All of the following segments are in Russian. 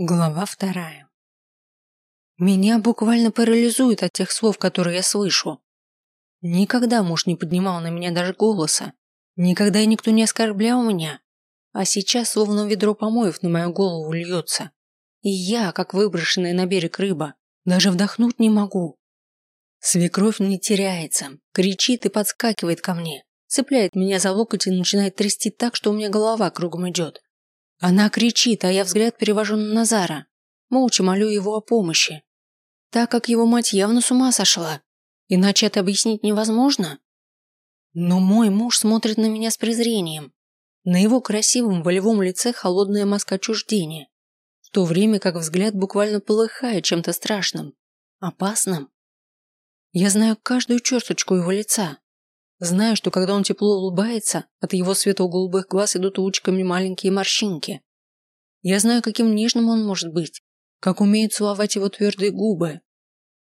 Глава вторая. Меня буквально парализует от тех слов, которые я слышу. Никогда муж не поднимал на меня даже голоса. Никогда никто не оскорблял меня. А сейчас словно ведро помоев на мою голову льется. И я, как выброшенная на берег рыба, даже вдохнуть не могу. Свекровь не теряется, кричит и подскакивает ко мне, цепляет меня за локоть и начинает трясти так, что у меня голова кругом идет. Она кричит, а я взгляд перевожу на Назара. Молча молю его о помощи. Так как его мать явно с ума сошла. Иначе это объяснить невозможно. Но мой муж смотрит на меня с презрением. На его красивом волевом лице холодная маска отчуждения. В то время как взгляд буквально полыхает чем-то страшным. Опасным. Я знаю каждую черточку его лица. Знаю, что когда он тепло улыбается, от его светло-голубых глаз идут лучками маленькие морщинки. Я знаю, каким нежным он может быть, как умеют целовать его твердые губы.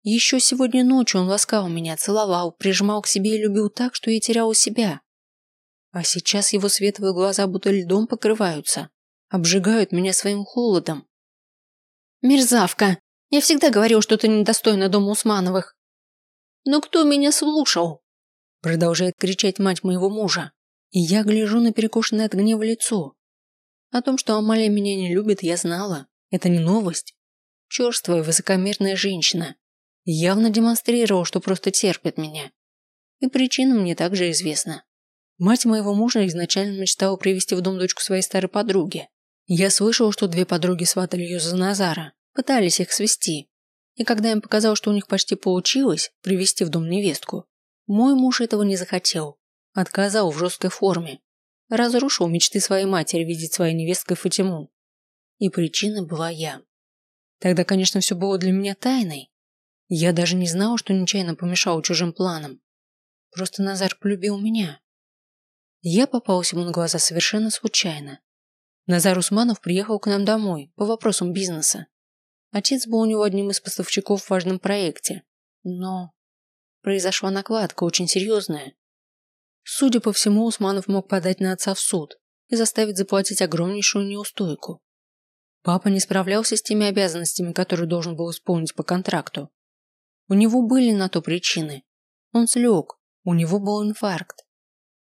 Еще сегодня ночью он ласкал меня, целовал, прижимал к себе и любил так, что я теряла себя. А сейчас его светлые глаза будто льдом покрываются, обжигают меня своим холодом. «Мерзавка! Я всегда говорил, что ты недостойна дома Усмановых!» «Но кто меня слушал?» Продолжает кричать мать моего мужа. И я гляжу на перекошенное от гнева лицо. О том, что Амалия меня не любит, я знала. Это не новость. Черствая, высокомерная женщина. Явно демонстрировала, что просто терпит меня. И причина мне также известна. Мать моего мужа изначально мечтала привести в дом дочку своей старой подруги. Я слышала, что две подруги сватали ее за Назара, пытались их свести. И когда им показалось, что у них почти получилось привести в дом невестку, мой муж этого не захотел. Отказал в жесткой форме. Разрушил мечты своей матери видеть своей невесткой Фатиму. И причиной была я. Тогда, конечно, все было для меня тайной. Я даже не знала, что нечаянно помешал чужим планам. Просто Назар полюбил меня. Я попалась ему на глаза совершенно случайно. Назар Усманов приехал к нам домой по вопросам бизнеса. Отец был у него одним из поставщиков в важном проекте. Но произошла накладка, очень серьезная. Судя по всему, Усманов мог подать на отца в суд и заставить заплатить огромнейшую неустойку. Папа не справлялся с теми обязанностями, которые должен был исполнить по контракту. У него были на то причины. Он слег, у него был инфаркт.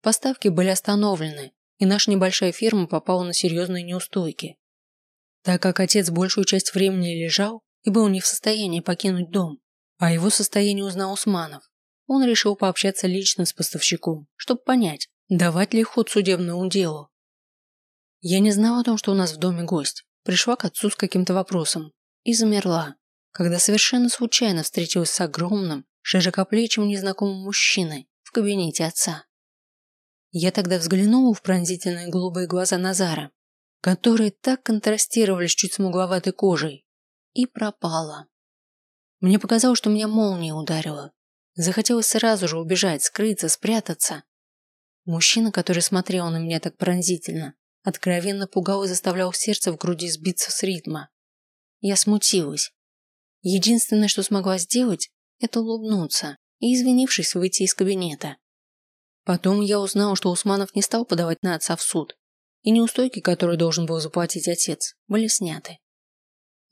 Поставки были остановлены, и наша небольшая фирма попала на серьезные неустойки. Так как отец большую часть времени лежал и был не в состоянии покинуть дом, о его состоянии узнал Усманов. Он решил пообщаться лично с поставщиком, чтобы понять, давать ли ход судебному делу. Я не знала о том, что у нас в доме гость. Пришла к отцу с каким-то вопросом и замерла, когда совершенно случайно встретилась с огромным, широкоплечим незнакомым мужчиной в кабинете отца. Я тогда взглянула в пронзительные голубые глаза Назара, которые так контрастировали с чуть смугловатой кожей, и пропала. Мне показалось, что меня молния ударила. Захотелось сразу же убежать, скрыться, спрятаться. Мужчина, который смотрел на меня так пронзительно, откровенно пугал и заставлял сердце в груди сбиться с ритма. Я смутилась. Единственное, что смогла сделать, это улыбнуться и, извинившись, выйти из кабинета. Потом я узнала, что Усманов не стал подавать на отца в суд, и неустойки, которые должен был заплатить отец, были сняты.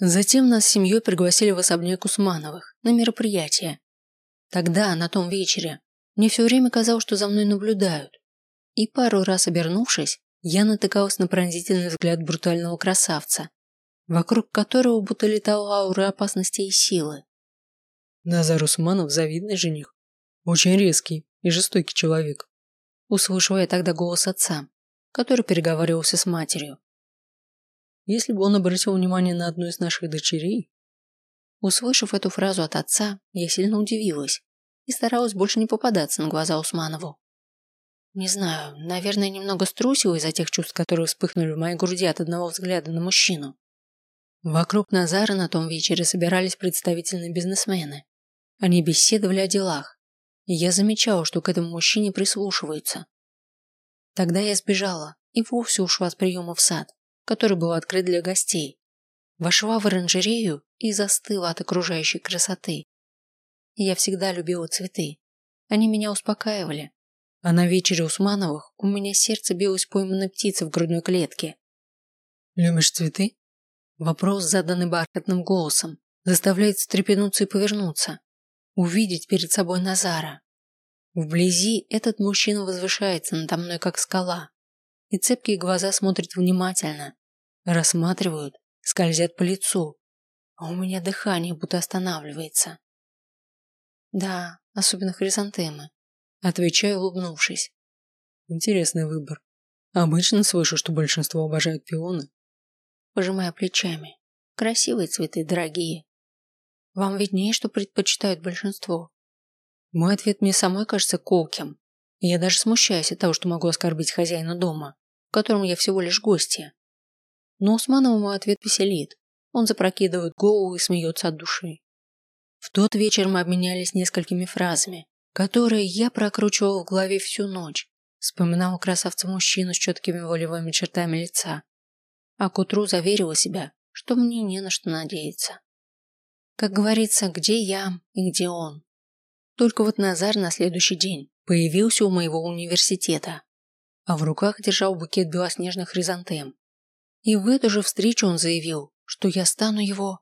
Затем нас с семьей пригласили в особняк Усмановых на мероприятие. Тогда, на том вечере, мне все время казалось, что за мной наблюдают. И пару раз обернувшись, я натыкалась на пронзительный взгляд брутального красавца, вокруг которого будто летала аура опасности и силы. Назар Усманов завидный жених. Очень резкий и жестокий человек. Услышала я тогда голос отца, который переговаривался с матерью. Если бы он обратил внимание на одну из наших дочерей... Услышав эту фразу от отца, я сильно удивилась и старалась больше не попадаться на глаза Усманову. Не знаю, наверное, немного струсила из-за тех чувств, которые вспыхнули в моей груди от одного взгляда на мужчину. Вокруг Назара на том вечере собирались представительные бизнесмены. Они беседовали о делах, и я замечала, что к этому мужчине прислушиваются. Тогда я сбежала и вовсе ушла с приема в сад, который был открыт для гостей, вошла в оранжерею и застыла от окружающей красоты. Я всегда любила цветы. Они меня успокаивали. А на вечере Усмановых у меня сердце билось пойманной птицы в грудной клетке. «Любишь цветы?» Вопрос, заданный бархатным голосом, заставляет встрепенуться и повернуться, увидеть перед собой Назара. Вблизи этот мужчина возвышается надо мной, как скала, и цепкие глаза смотрят внимательно, рассматривают, скользят по лицу, а у меня дыхание будто останавливается. Да, особенно хризантемы. Отвечаю, улыбнувшись. Интересный выбор. Обычно слышу, что большинство обожают пионы. Пожимая плечами. Красивые цветы, дорогие. Вам виднее, что предпочитают большинство. Мой ответ мне самой кажется колким. Я даже смущаюсь от того, что могу оскорбить хозяина дома, в котором я всего лишь гостья. Но Усманова мой ответ веселит. Он запрокидывает голову и смеется от души. В тот вечер мы обменялись несколькими фразами, которые я прокручивал в голове всю ночь, вспоминал красавца-мужчину с четкими волевыми чертами лица, а к утру заверила себя, что мне не на что надеяться. Как говорится, где я и где он. Только вот Назар на следующий день появился у моего университета, а в руках держал букет белоснежных хризантем. И в эту же встречу он заявил, что я стану его.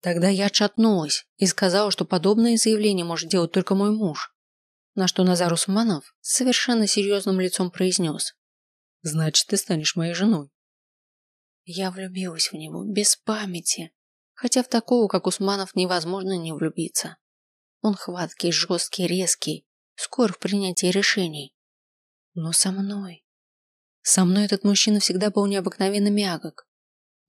Тогда я отшатнулась и сказала, что подобное заявление может делать только мой муж. На что Назар Усманов совершенно серьезным лицом произнес. «Значит, ты станешь моей женой». Я влюбилась в него, без памяти. Хотя в такого, как Усманов, невозможно не влюбиться. Он хваткий, жесткий, резкий, скор в принятии решений. Но со мной... Со мной этот мужчина всегда был необыкновенно мягок,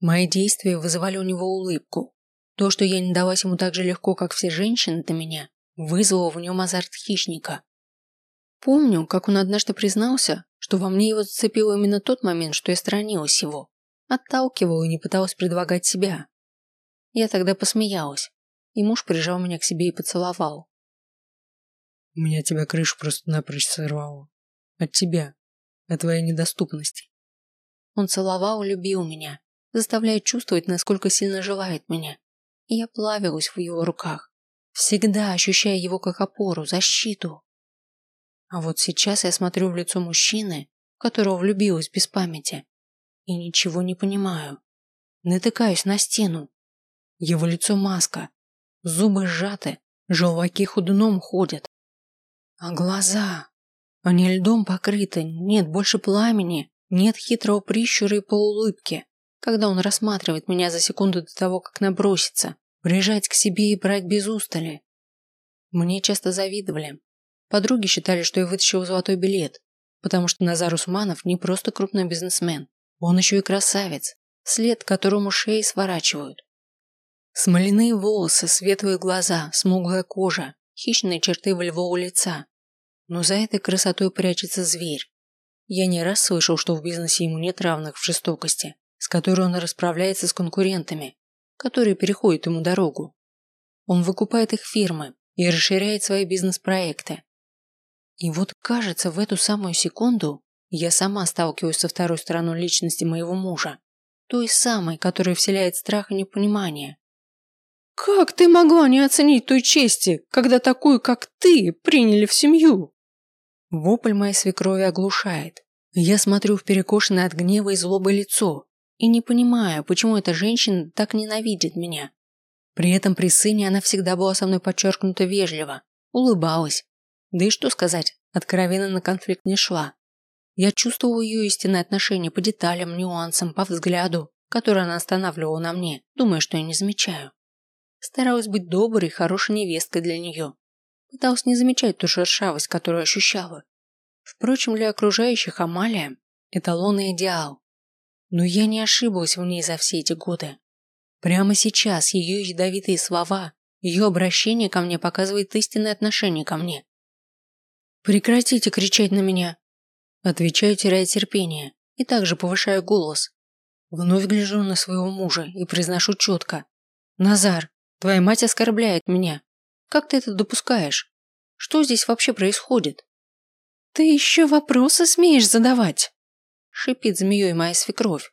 Мои действия вызывали у него улыбку. То, что я не далась ему так же легко, как все женщины до меня, вызвало в нем азарт хищника. Помню, как он однажды признался, что во мне его зацепил именно тот момент, что я сторонилась его, отталкивала и не пыталась предлагать себя. Я тогда посмеялась, и муж прижал меня к себе и поцеловал. У меня тебя крышу просто напрочь сорвало. От тебя. От твоей недоступности. Он целовал любил меня, заставляя чувствовать, насколько сильно желает меня. И я плавилась в его руках, всегда ощущая его как опору, защиту. А вот сейчас я смотрю в лицо мужчины, которого влюбилась без памяти, и ничего не понимаю. Натыкаюсь на стену. Его лицо маска, зубы сжаты, желваки худуном ходят. А глаза... Они льдом покрыты, нет больше пламени, нет хитрого прищура и полуулыбки когда он рассматривает меня за секунду до того, как наброситься, прижать к себе и брать без устали. Мне часто завидовали. Подруги считали, что я вытащил золотой билет, потому что Назар Усманов не просто крупный бизнесмен, он еще и красавец, след которому шеи сворачивают. Смоляные волосы, светлые глаза, смуглая кожа, хищные черты волевого лица. Но за этой красотой прячется зверь. Я не раз слышал, что в бизнесе ему нет равных в жестокости с которой он расправляется с конкурентами, которые переходят ему дорогу. Он выкупает их фирмы и расширяет свои бизнес-проекты. И вот, кажется, в эту самую секунду я сама сталкиваюсь со второй стороной личности моего мужа, той самой, которая вселяет страх и непонимание. «Как ты могла не оценить той чести, когда такую, как ты, приняли в семью?» Вопль моей свекрови оглушает. Я смотрю в перекошенное от гнева и злобы лицо, и не понимаю, почему эта женщина так ненавидит меня. При этом при сыне она всегда была со мной подчеркнуто вежлива, улыбалась. Да и что сказать, откровенно на конфликт не шла. Я чувствовал ее истинное отношение по деталям, нюансам, по взгляду, который она останавливала на мне, думая, что я не замечаю. Старалась быть доброй, хорошей невесткой для нее. Пыталась не замечать ту шершавость, которую ощущала. Впрочем, для окружающих Амалия – эталонный идеал. Но я не ошиблась в ней за все эти годы. Прямо сейчас ее ядовитые слова, ее обращение ко мне показывает истинное отношение ко мне. «Прекратите кричать на меня!» Отвечаю, теряя терпение, и также повышаю голос. Вновь гляжу на своего мужа и произношу четко. «Назар, твоя мать оскорбляет меня. Как ты это допускаешь? Что здесь вообще происходит?» «Ты еще вопросы смеешь задавать?» шипит змеей моя свекровь.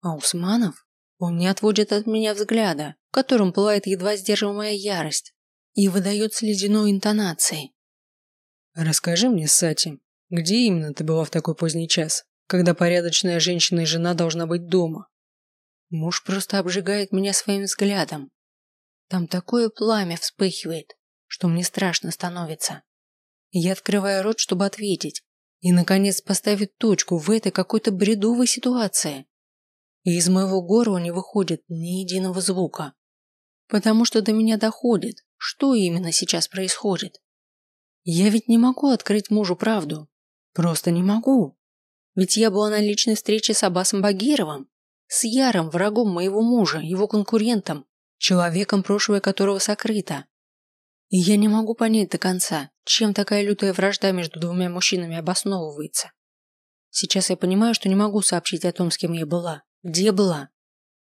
А Усманов? Он не отводит от меня взгляда, в котором пылает едва сдерживаемая ярость, и выдает с ледяной интонацией. «Расскажи мне, Сати, где именно ты была в такой поздний час, когда порядочная женщина и жена должна быть дома?» Муж просто обжигает меня своим взглядом. Там такое пламя вспыхивает, что мне страшно становится. Я открываю рот, чтобы ответить, и, наконец, поставить точку в этой какой-то бредовой ситуации. И из моего горла не выходит ни единого звука. Потому что до меня доходит, что именно сейчас происходит. Я ведь не могу открыть мужу правду. Просто не могу. Ведь я была на личной встрече с Аббасом Багировым, с ярым врагом моего мужа, его конкурентом, человеком, прошлое которого сокрыто. И я не могу понять до конца, чем такая лютая вражда между двумя мужчинами обосновывается. Сейчас я понимаю, что не могу сообщить о том, с кем я была, где была.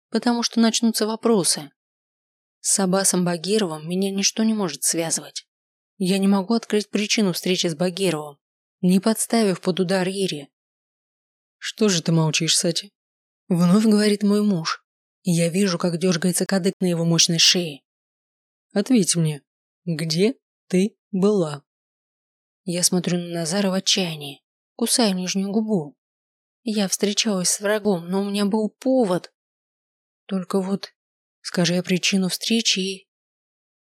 Потому что начнутся вопросы. С Аббасом Багировым меня ничто не может связывать. Я не могу открыть причину встречи с Багировым, не подставив под удар Ири. «Что же ты молчишь, Сати?» Вновь говорит мой муж, я вижу, как дергается кадык на его мощной шее. «Ответь мне, где ты была?» Я смотрю на Назара в отчаянии, кусаю нижнюю губу. Я встречалась с врагом, но у меня был повод. Только вот, скажи я причину встречи и...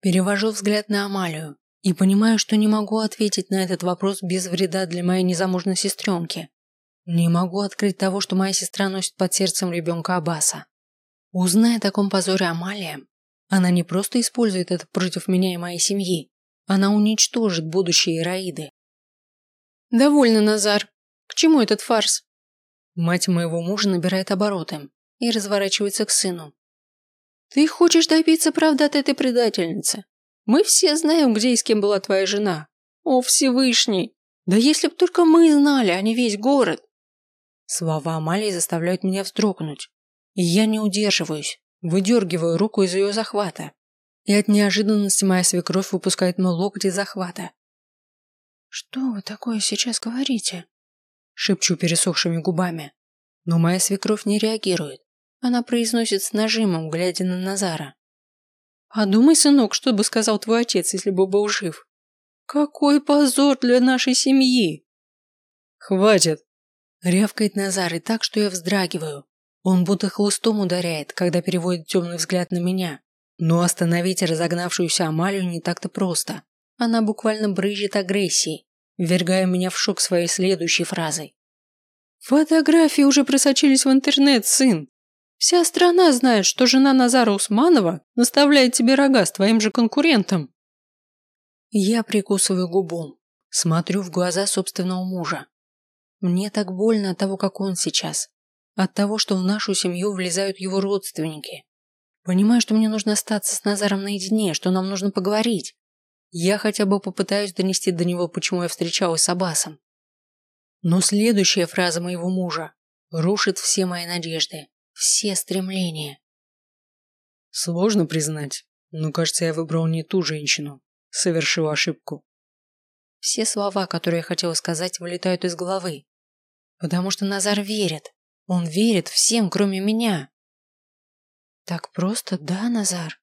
Перевожу взгляд на Амалию и понимаю, что не могу ответить на этот вопрос без вреда для моей незамужной сестренки. Не могу открыть того, что моя сестра носит под сердцем ребенка Аббаса. Узная о таком позоре Амалия, она не просто использует это против меня и моей семьи, она уничтожит будущее Ираиды. «Довольно, Назар. К чему этот фарс?» Мать моего мужа набирает обороты и разворачивается к сыну. «Ты хочешь добиться правды от этой предательницы? Мы все знаем, где и с кем была твоя жена. О, Всевышний! Да если б только мы знали, а не весь город!» Слова Амалии заставляют меня вздрогнуть. Я не удерживаюсь, выдергиваю руку из ее захвата. И от неожиданности моя свекровь выпускает мой локоть из захвата. «Что вы такое сейчас говорите?» Шепчу пересохшими губами. Но моя свекровь не реагирует. Она произносит с нажимом, глядя на Назара. «Подумай, сынок, что бы сказал твой отец, если бы был жив. Какой позор для нашей семьи!» «Хватит!» Рявкает Назар и так, что я вздрагиваю. Он будто хлыстом ударяет, когда переводит темный взгляд на меня. Но остановить разогнавшуюся Амалию не так-то просто. Она буквально брызжет агрессией, ввергая меня в шок своей следующей фразой. «Фотографии уже просочились в интернет, сын. Вся страна знает, что жена Назара Усманова наставляет тебе рога с твоим же конкурентом». Я прикусываю губу, смотрю в глаза собственного мужа. Мне так больно от того, как он сейчас. От того, что в нашу семью влезают его родственники. Понимаю, что мне нужно остаться с Назаром наедине, что нам нужно поговорить. Я хотя бы попытаюсь донести до него, почему я встречалась с Абасом. Но следующая фраза моего мужа рушит все мои надежды, все стремления. Сложно признать, но кажется, я выбрал не ту женщину. Совершил ошибку. Все слова, которые я хотела сказать, вылетают из головы. Потому что Назар верит. Он верит всем, кроме меня. Так просто, да, Назар?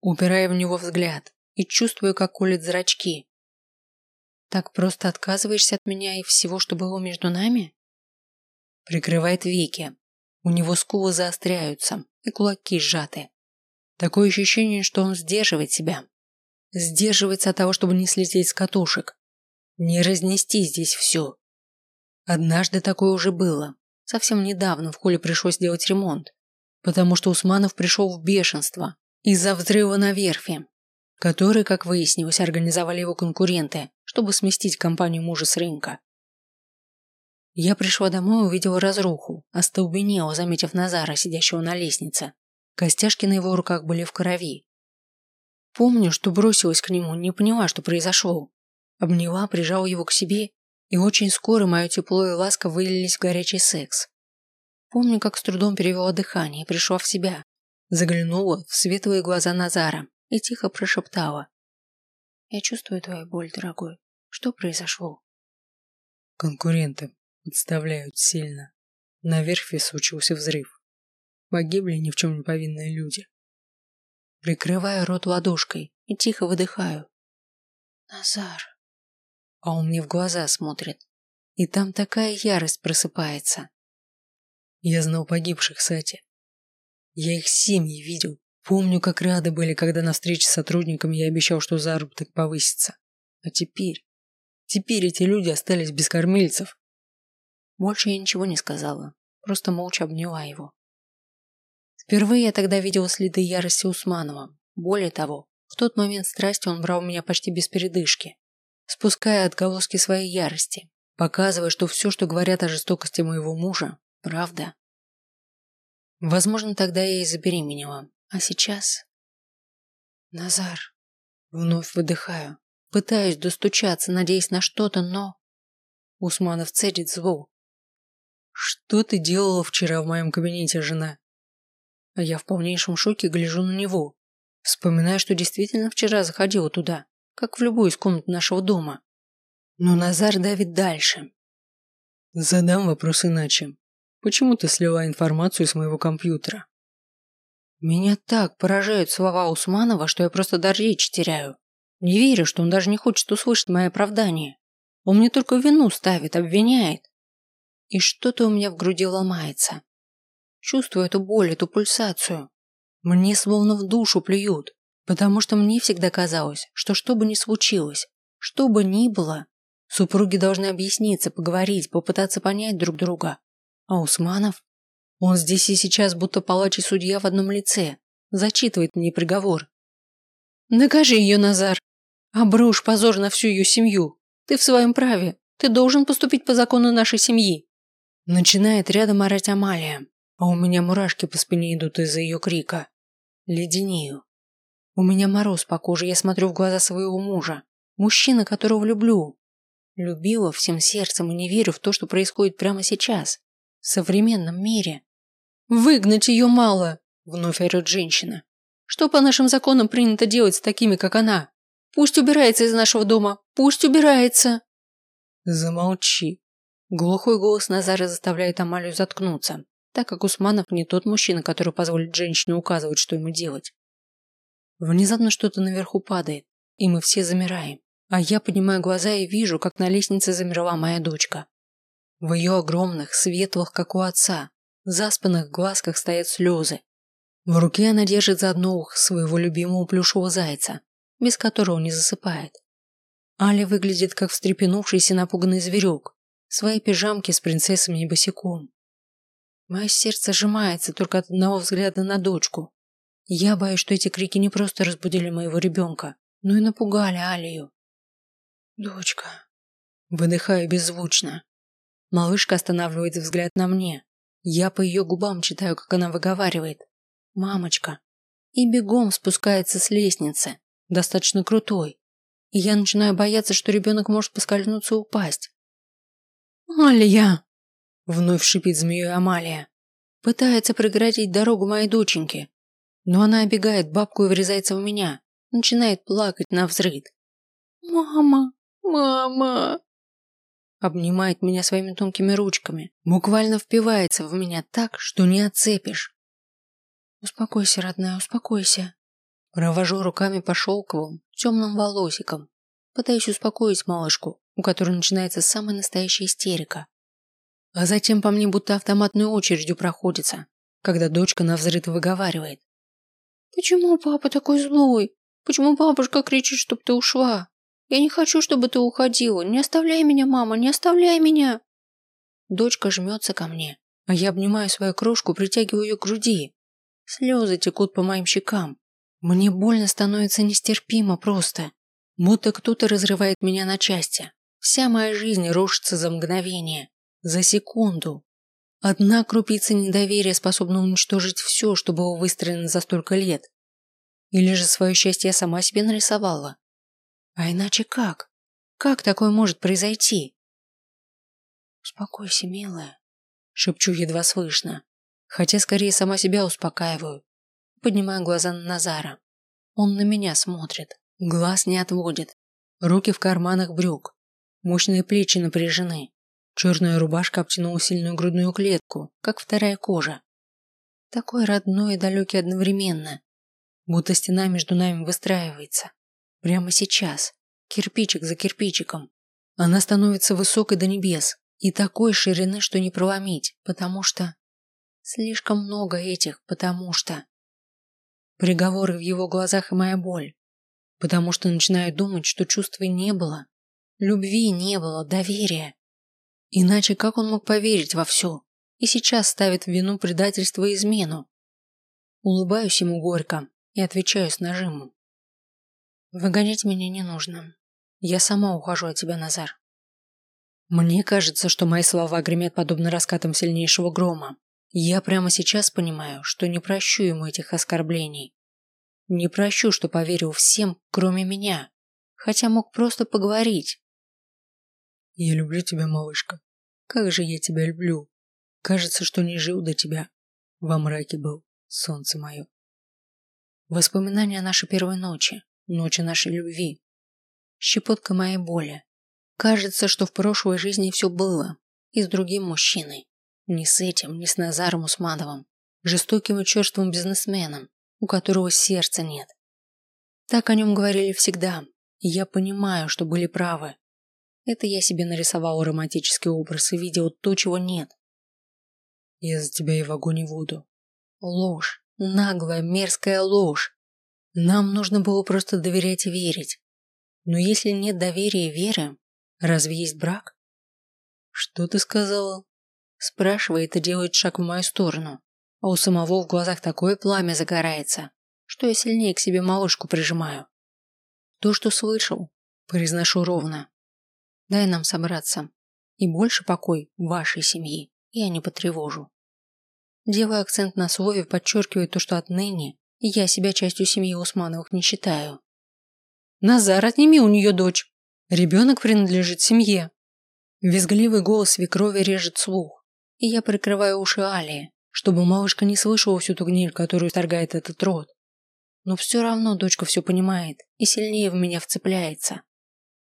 Упирая в него взгляд и чувствую, как колет зрачки. Так просто отказываешься от меня и всего, что было между нами? Прикрывает веки. У него скулы заостряются и кулаки сжаты. Такое ощущение, что он сдерживает себя. Сдерживается от того, чтобы не слететь с катушек. Не разнести здесь все. Однажды такое уже было. Совсем недавно в холле пришлось делать ремонт, потому что Усманов пришел в бешенство из-за взрыва на верфи, который, как выяснилось, организовали его конкуренты, чтобы сместить компанию мужа с рынка. Я пришла домой и увидела разруху, остолбенела, заметив Назара, сидящего на лестнице. Костяшки на его руках были в крови. Помню, что бросилась к нему, не поняла, что произошло. Обняла, прижала его к себе и очень скоро мое тепло и ласка вылились в горячий секс. Помню, как с трудом перевела дыхание и пришла в себя. Заглянула в светлые глаза Назара и тихо прошептала. «Я чувствую твою боль, дорогой. Что произошло?» Конкуренты подставляют сильно. На верфи случился взрыв. Погибли ни в чем не повинные люди. Прикрываю рот ладошкой и тихо выдыхаю. «Назар!» А он мне в глаза смотрит. И там такая ярость просыпается. Я знал погибших, Сати. Я их семьи видел. Помню, как рады были, когда на встрече с сотрудниками я обещал, что заработок повысится. А теперь... Теперь эти люди остались без кормильцев. Больше я ничего не сказала, просто молча обняла его. Впервые я тогда видела следы ярости Усманова. Более того, в тот момент страсти он брал меня почти без передышки, спуская отголоски своей ярости, показывая, что все, что говорят о жестокости моего мужа, правда. Возможно, тогда я и забеременела, а сейчас... Назар. Вновь выдыхаю, пытаюсь достучаться, надеясь на что-то, но... Усманов цедит зло. Что ты делала вчера в моем кабинете, жена? А я в полнейшем шоке гляжу на него, вспоминая, что действительно вчера заходила туда, как в любую из комнат нашего дома. Но Назар давит дальше. Задам вопрос иначе. Почему ты слила информацию с моего компьютера? Меня так поражают слова Усманова, что я просто дар речи теряю. Не верю, что он даже не хочет услышать мои оправдания. Он мне только вину ставит, обвиняет. И что-то у меня в груди ломается. Чувствую эту боль, эту пульсацию. Мне словно в душу плюют, потому что мне всегда казалось, что что бы ни случилось, что бы ни было, супруги должны объясниться, поговорить, попытаться понять друг друга. А Усманов? Он здесь и сейчас будто палач и судья в одном лице, зачитывает мне приговор. Накажи ее, Назар. Обрушь позор на всю ее семью. Ты в своем праве. Ты должен поступить по закону нашей семьи. Начинает рядом орать Амалия, а у меня мурашки по спине идут из-за ее крика. Леденею. У меня мороз по коже, я смотрю в глаза своего мужа. Мужчина, которого люблю. Любила всем сердцем и не верю в то, что происходит прямо сейчас. В современном мире. «Выгнать ее мало!» – вновь орет женщина. «Что по нашим законам принято делать с такими, как она? Пусть убирается из нашего дома! Пусть убирается!» «Замолчи!» Глухой голос Назара заставляет Амалию заткнуться, так как Усманов не тот мужчина, который позволит женщине указывать, что ему делать. Внезапно что-то наверху падает, и мы все замираем, а я поднимаю глаза и вижу, как на лестнице замерла моя дочка. В ее огромных, светлых, как у отца, заспанных глазках стоят слезы. В руке она держит за одно ухо своего любимого плюшевого зайца, без которого не засыпает. Аля выглядит как встрепенувшийся напуганный зверек, в своей пижамке с принцессами и босиком. Мое сердце сжимается только от одного взгляда на дочку. Я боюсь, что эти крики не просто разбудили моего ребенка, но и напугали Алию. «Дочка...» Выдыхаю беззвучно. Малышка останавливает взгляд на мне. Я по ее губам читаю, как она выговаривает. «Мамочка». И бегом спускается с лестницы, достаточно крутой. И я начинаю бояться, что ребенок может поскользнуться и упасть. «Алия!» Вновь шипит змеей Амалия. Пытается преградить дорогу моей доченьке. Но она обегает бабку и врезается в меня. Начинает плакать на взрыд. «Мама! Мама!» обнимает меня своими тонкими ручками, буквально впивается в меня так, что не отцепишь. Успокойся, родная, успокойся. Провожу руками по шелковым, темным волосикам, пытаюсь успокоить малышку, у которой начинается самая настоящая истерика. А затем по мне будто автоматной очередью проходится, когда дочка на взрыв выговаривает. «Почему папа такой злой? Почему бабушка кричит, чтоб ты ушла?» Я не хочу, чтобы ты уходила. Не оставляй меня, мама, не оставляй меня. Дочка жмется ко мне, а я обнимаю свою крошку, притягиваю ее к груди. Слезы текут по моим щекам. Мне больно становится нестерпимо просто. Будто кто-то разрывает меня на части. Вся моя жизнь рушится за мгновение, за секунду. Одна крупица недоверия способна уничтожить все, что было выстроено за столько лет. Или же свое счастье я сама себе нарисовала. А иначе как? Как такое может произойти? Успокойся, милая, шепчу едва слышно, хотя скорее сама себя успокаиваю. Поднимаю глаза на Назара. Он на меня смотрит, глаз не отводит, руки в карманах брюк, мощные плечи напряжены, черная рубашка обтянула сильную грудную клетку, как вторая кожа. Такой родной и далекий одновременно, будто стена между нами выстраивается. Прямо сейчас, кирпичик за кирпичиком. Она становится высокой до небес и такой ширины, что не проломить, потому что... Слишком много этих, потому что... Приговоры в его глазах и моя боль. Потому что начинаю думать, что чувства не было. Любви не было, доверия. Иначе как он мог поверить во все? И сейчас ставит в вину предательство и измену. Улыбаюсь ему горько и отвечаю с нажимом. Выгонять меня не нужно. Я сама ухожу от тебя, Назар. Мне кажется, что мои слова гремят подобно раскатам сильнейшего грома. Я прямо сейчас понимаю, что не прощу ему этих оскорблений. Не прощу, что поверил всем, кроме меня, хотя мог просто поговорить. Я люблю тебя, малышка. Как же я тебя люблю. Кажется, что не жил до тебя. Во мраке был, солнце мое. Воспоминания нашей первой ночи, ночи нашей любви. Щепотка моей боли. Кажется, что в прошлой жизни все было. И с другим мужчиной. Не с этим, не с Назаром Усмановым. Жестоким и черствым бизнесменом, у которого сердца нет. Так о нем говорили всегда. И я понимаю, что были правы. Это я себе нарисовал романтический образ и видел то, чего нет. Я за тебя и в огонь и воду. Ложь. Наглая, мерзкая ложь. Нам нужно было просто доверять и верить. Но если нет доверия и веры, разве есть брак? Что ты сказала? Спрашивает и делает шаг в мою сторону. А у самого в глазах такое пламя загорается, что я сильнее к себе малышку прижимаю. То, что слышал, произношу ровно. Дай нам собраться. И больше покой вашей семьи я не потревожу. Делая акцент на слове, подчеркивает то, что отныне я себя частью семьи Усмановых не считаю. Назар, отними у нее дочь. Ребенок принадлежит семье. Визгливый голос свекрови режет слух, и я прикрываю уши Алии, чтобы малышка не слышала всю ту гниль, которую торгает этот род. Но все равно дочка все понимает и сильнее в меня вцепляется.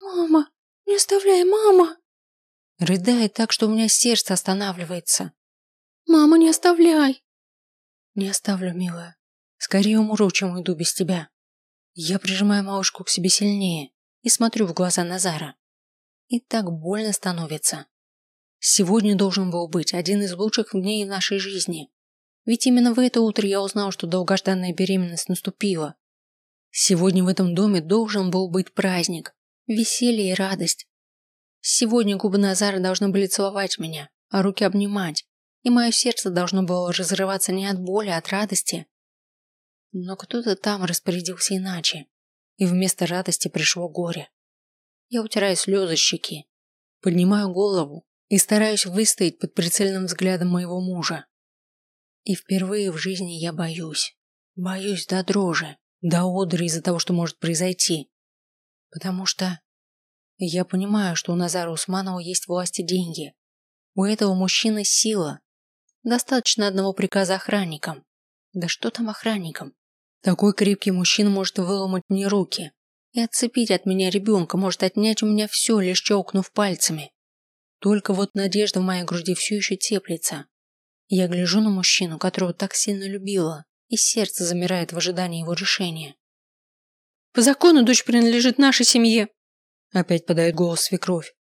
«Мама, не оставляй, мама!» Рыдает так, что у меня сердце останавливается. «Мама, не оставляй!» «Не оставлю, милая. Скорее умру, чем уйду без тебя». Я прижимаю малышку к себе сильнее и смотрю в глаза Назара. И так больно становится. Сегодня должен был быть один из лучших дней нашей жизни. Ведь именно в это утро я узнал, что долгожданная беременность наступила. Сегодня в этом доме должен был быть праздник веселье и радость. Сегодня губы Назара должны были целовать меня, а руки обнимать, и мое сердце должно было разрываться не от боли, а от радости. Но кто-то там распорядился иначе, и вместо радости пришло горе. Я утираю слезы щеки, поднимаю голову и стараюсь выстоять под прицельным взглядом моего мужа. И впервые в жизни я боюсь. Боюсь до дрожи, до одри из-за того, что может произойти. Потому что я понимаю, что у Назара Усманова есть власть и деньги. У этого мужчины сила. Достаточно одного приказа охранникам. Да что там охранникам? Такой крепкий мужчина может выломать мне руки. И отцепить от меня ребенка, может отнять у меня все, лишь щелкнув пальцами. Только вот надежда в моей груди все еще теплится. Я гляжу на мужчину, которого так сильно любила, и сердце замирает в ожидании его решения. По закону дочь принадлежит нашей семье. Опять подает голос свекровь.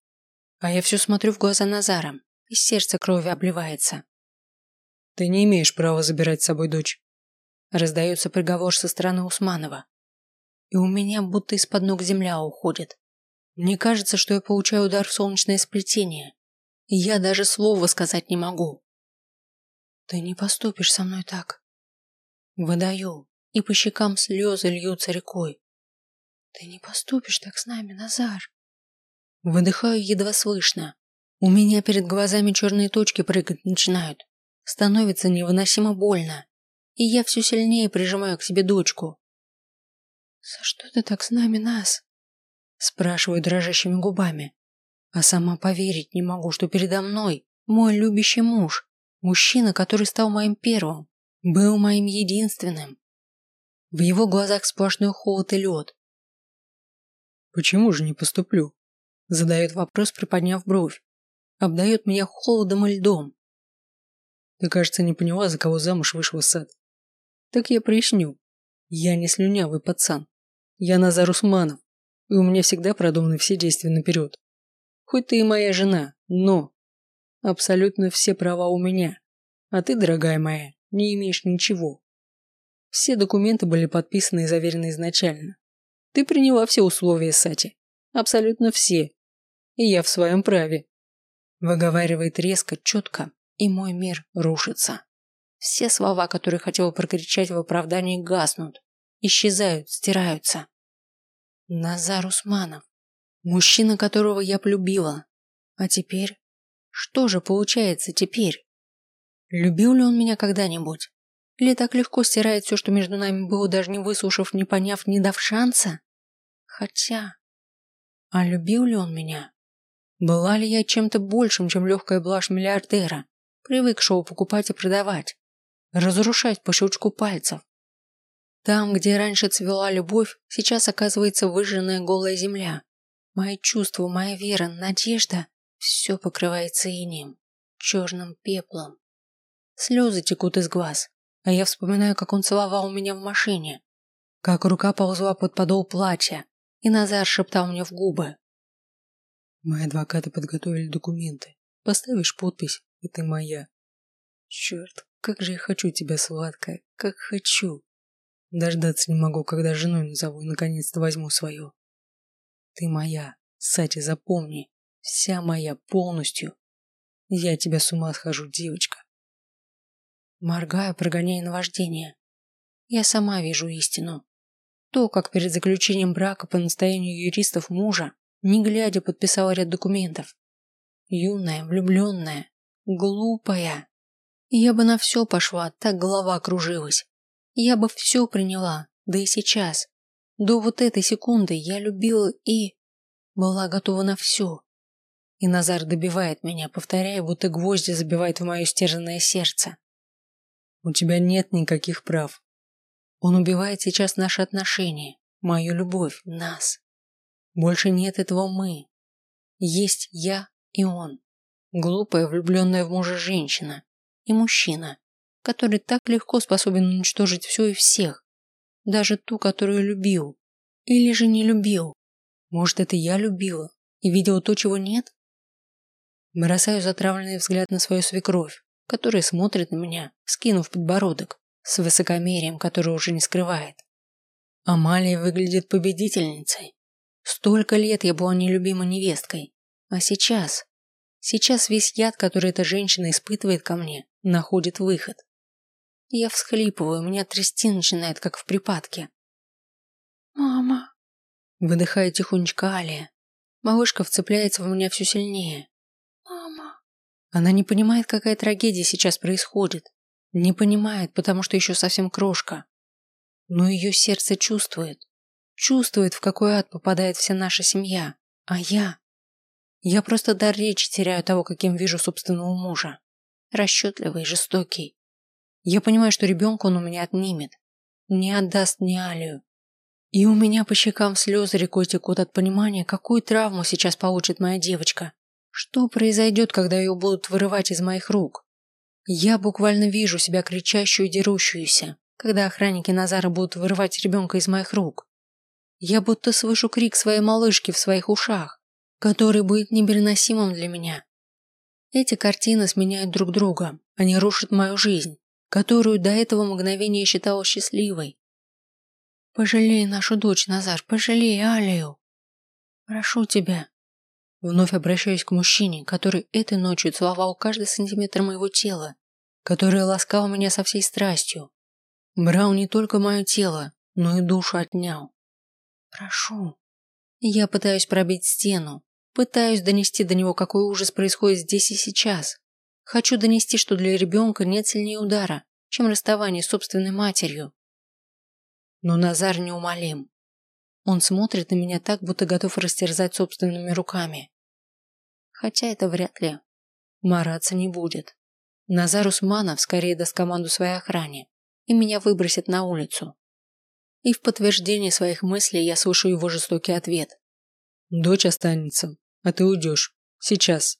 А я все смотрю в глаза Назара, и сердце крови обливается. Ты не имеешь права забирать с собой дочь. Раздается приговор со стороны Усманова. И у меня будто из-под ног земля уходит. Мне кажется, что я получаю удар в солнечное сплетение. И я даже слова сказать не могу. Ты не поступишь со мной так. Выдаю, и по щекам слезы льются рекой. Ты не поступишь так с нами, Назар. Выдыхаю едва слышно. У меня перед глазами черные точки прыгать начинают. Становится невыносимо больно. И я все сильнее прижимаю к себе дочку. «За что ты так с нами, нас?» Спрашиваю дрожащими губами. А сама поверить не могу, что передо мной мой любящий муж, мужчина, который стал моим первым, был моим единственным. В его глазах сплошной холод и лед, Почему же не поступлю? Задает вопрос, приподняв бровь. Обдает меня холодом и льдом. Ты, кажется, не поняла, за кого замуж вышел сад. Так я проясню. Я не слюнявый пацан. Я Назар Усманов, и у меня всегда продуманы все действия наперед. Хоть ты и моя жена, но абсолютно все права у меня. А ты, дорогая моя, не имеешь ничего. Все документы были подписаны и заверены изначально. Ты приняла все условия Сати. Абсолютно все. И я в своем праве. Выговаривает резко, четко, и мой мир рушится. Все слова, которые хотела прокричать в оправдании, гаснут, исчезают, стираются. Назар Усманов. Мужчина, которого я полюбила. А теперь? Что же получается теперь? Любил ли он меня когда-нибудь? Или так легко стирает все, что между нами было, даже не выслушав, не поняв, не дав шанса? Хотя... А любил ли он меня? Была ли я чем-то большим, чем легкая блажь миллиардера, привыкшего покупать и продавать, разрушать по щелчку пальцев? Там, где раньше цвела любовь, сейчас оказывается выжженная голая земля. Мои чувства, моя вера, надежда – все покрывается инеем, черным пеплом. Слезы текут из глаз, а я вспоминаю, как он целовал меня в машине, как рука ползла под подол платья, и Назар шептал мне в губы. Мои адвокаты подготовили документы. Поставишь подпись, и ты моя. Черт, как же я хочу тебя, сладкая, как хочу. Дождаться не могу, когда женой назову и наконец-то возьму свое. Ты моя, Сати, запомни, вся моя полностью. Я тебя с ума схожу, девочка. Моргаю, прогоняя наваждение. Я сама вижу истину. То, как перед заключением брака по настоянию юристов мужа, не глядя, подписала ряд документов. Юная, влюбленная, глупая. Я бы на все пошла, так голова кружилась. Я бы все приняла, да и сейчас. До вот этой секунды я любила и... была готова на все. И Назар добивает меня, повторяя, будто гвозди забивает в мое стерженное сердце. У тебя нет никаких прав. Он убивает сейчас наши отношения, мою любовь, нас. Больше нет этого мы. Есть я и он. Глупая, влюбленная в мужа женщина. И мужчина, который так легко способен уничтожить все и всех. Даже ту, которую любил. Или же не любил. Может, это я любила и видела то, чего нет? Бросаю затравленный взгляд на свою свекровь, которая смотрит на меня, скинув подбородок с высокомерием, которое уже не скрывает. Амалия выглядит победительницей. Столько лет я была нелюбимой невесткой. А сейчас? Сейчас весь яд, который эта женщина испытывает ко мне, находит выход. Я всхлипываю, меня трясти начинает, как в припадке. «Мама!» Выдыхает тихонечко Алия. Малышка вцепляется в меня все сильнее. «Мама!» Она не понимает, какая трагедия сейчас происходит. Не понимает, потому что еще совсем крошка. Но ее сердце чувствует. Чувствует, в какой ад попадает вся наша семья. А я... Я просто дар речи теряю того, каким вижу собственного мужа. Расчетливый, жестокий. Я понимаю, что ребенка он у меня отнимет. Не отдаст ни Алию. И у меня по щекам слезы рекой текут от понимания, какую травму сейчас получит моя девочка. Что произойдет, когда ее будут вырывать из моих рук? Я буквально вижу себя кричащую и дерущуюся, когда охранники Назара будут вырывать ребенка из моих рук. Я будто слышу крик своей малышки в своих ушах, который будет непереносимым для меня. Эти картины сменяют друг друга, они рушат мою жизнь, которую до этого мгновения считала счастливой. Пожалей нашу дочь, Назар, пожалей Алию. Прошу тебя, Вновь обращаюсь к мужчине, который этой ночью целовал каждый сантиметр моего тела, который ласкал меня со всей страстью. Брал не только мое тело, но и душу отнял. Прошу. Я пытаюсь пробить стену, пытаюсь донести до него, какой ужас происходит здесь и сейчас. Хочу донести, что для ребенка нет сильнее удара, чем расставание с собственной матерью. Но Назар неумолим. Он смотрит на меня так, будто готов растерзать собственными руками. Хотя это вряд ли. Мараться не будет. Назар Усманов скорее даст команду своей охране, и меня выбросит на улицу. И в подтверждение своих мыслей я слышу его жестокий ответ. «Дочь останется, а ты уйдешь. Сейчас».